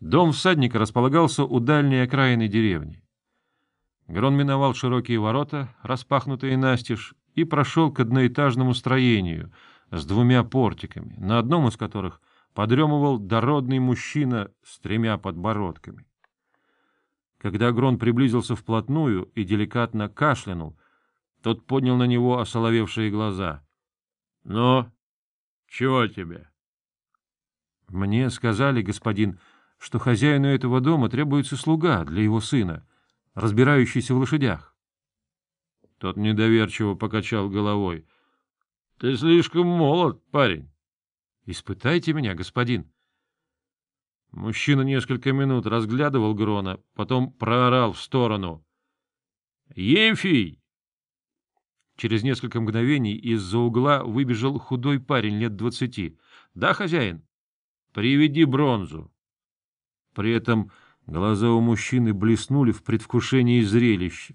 Дом всадника располагался у дальней окраины деревни. Грон миновал широкие ворота, распахнутые настежь, и прошел к одноэтажному строению с двумя портиками, на одном из которых подремывал дородный мужчина с тремя подбородками. Когда Грон приблизился вплотную и деликатно кашлянул, тот поднял на него осоловевшие глаза. — Ну, чего тебе? — Мне сказали, господин, что хозяину этого дома требуется слуга для его сына, разбирающийся в лошадях. Тот недоверчиво покачал головой. — Ты слишком молод, парень. — Испытайте меня, господин. Мужчина несколько минут разглядывал Грона, потом проорал в сторону. — Емфий! Через несколько мгновений из-за угла выбежал худой парень лет двадцати. — Да, хозяин? — Приведи бронзу. При этом глаза у мужчины блеснули в предвкушении зрелища.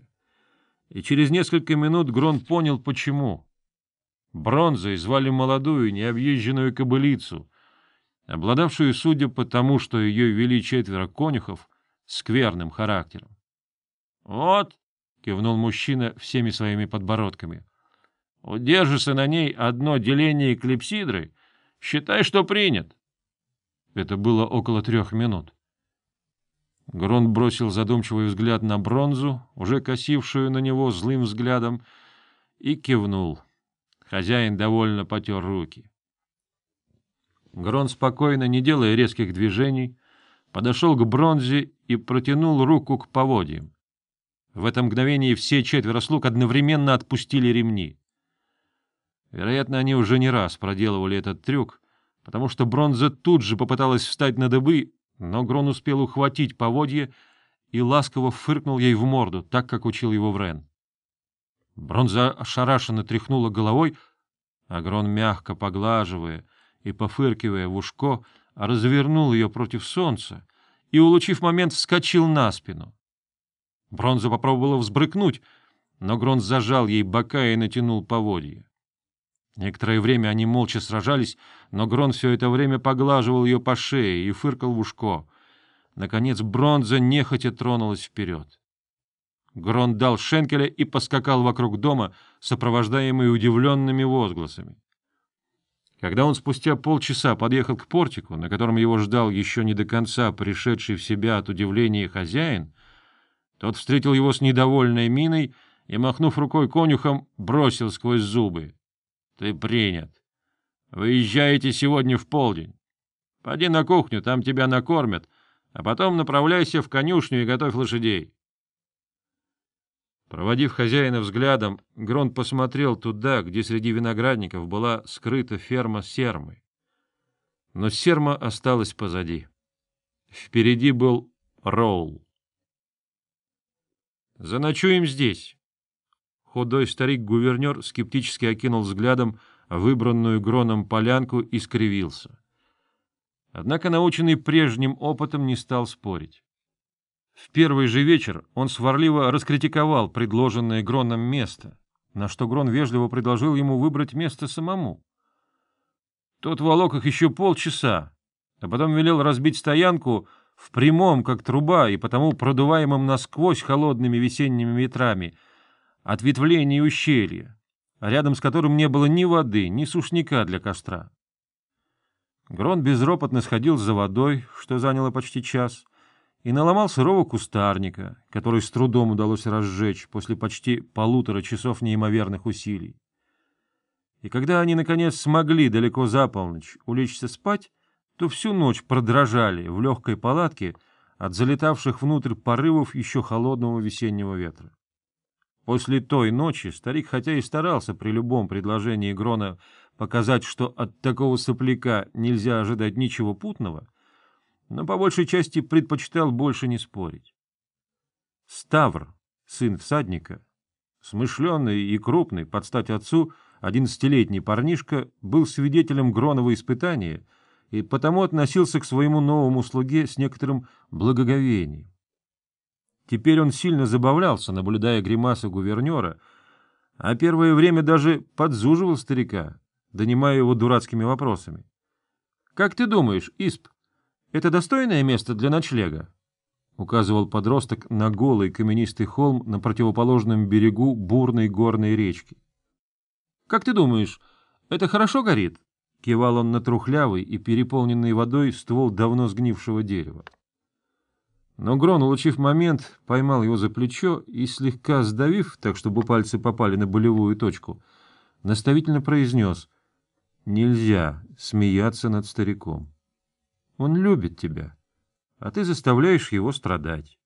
И через несколько минут Грон понял, почему. Бронзой звали молодую, необъезженную кобылицу, обладавшую, судя по тому, что ее вели четверо конюхов, скверным характером. — Вот, — кивнул мужчина всеми своими подбородками, — удержишься на ней одно деление клипсидры, считай, что принят. Это было около трех минут. Грон бросил задумчивый взгляд на бронзу, уже косившую на него злым взглядом, и кивнул. Хозяин довольно потер руки. Грон спокойно, не делая резких движений, подошел к бронзе и протянул руку к поводьям. В это мгновение все четверо слуг одновременно отпустили ремни. Вероятно, они уже не раз проделывали этот трюк, потому что бронза тут же попыталась встать на дыбы, но Грон успел ухватить поводье и ласково фыркнул ей в морду, так, как учил его Врен. Бронза ошарашенно тряхнула головой, а Грон, мягко поглаживая и пофыркивая в ушко, развернул ее против солнца и, улучив момент, вскочил на спину. Бронза попробовала взбрыкнуть, но Грон зажал ей бока и натянул поводье. Некоторое время они молча сражались, но Грон все это время поглаживал ее по шее и фыркал в ушко. Наконец бронза нехотя тронулась вперед. Грон дал шенкеля и поскакал вокруг дома, сопровождаемый удивленными возгласами. Когда он спустя полчаса подъехал к портику, на котором его ждал еще не до конца пришедший в себя от удивления хозяин, тот встретил его с недовольной миной и, махнув рукой конюхом, бросил сквозь зубы. — Ты принят. Выезжаете сегодня в полдень. Пойди на кухню, там тебя накормят, а потом направляйся в конюшню и готовь лошадей. Проводив хозяина взглядом, Грон посмотрел туда, где среди виноградников была скрыта ферма Сермы. Но Серма осталась позади. Впереди был Роул. «Заночуем здесь». Худой старик-гувернер скептически окинул взглядом выбранную Гроном полянку и скривился. Однако, наученный прежним опытом, не стал спорить. В первый же вечер он сварливо раскритиковал предложенное Гроном место, на что Грон вежливо предложил ему выбрать место самому. Тот волок их еще полчаса, а потом велел разбить стоянку в прямом, как труба, и потому продуваемом насквозь холодными весенними ветрами, ответвлении ущелья, рядом с которым не было ни воды, ни сушняка для костра. Грон безропотно сходил за водой, что заняло почти час, и наломал сырого кустарника, который с трудом удалось разжечь после почти полутора часов неимоверных усилий. И когда они, наконец, смогли далеко за полночь улечься спать, то всю ночь продрожали в легкой палатке от залетавших внутрь порывов еще холодного весеннего ветра. После той ночи старик, хотя и старался при любом предложении Грона показать, что от такого сопляка нельзя ожидать ничего путного, но по большей части предпочитал больше не спорить. Ставр, сын всадника, смышленный и крупный, под стать отцу, одиннадцатилетний парнишка, был свидетелем Гронова испытания и потому относился к своему новому слуге с некоторым благоговением. Теперь он сильно забавлялся, наблюдая гримасы гувернера, а первое время даже подзуживал старика, донимая его дурацкими вопросами. — Как ты думаешь, Исп, — Это достойное место для ночлега? — указывал подросток на голый каменистый холм на противоположном берегу бурной горной речки. — Как ты думаешь, это хорошо горит? — кивал он на трухлявый и переполненный водой ствол давно сгнившего дерева. Но Грон, улучив момент, поймал его за плечо и, слегка сдавив, так чтобы пальцы попали на болевую точку, наставительно произнес «Нельзя смеяться над стариком». Он любит тебя, а ты заставляешь его страдать.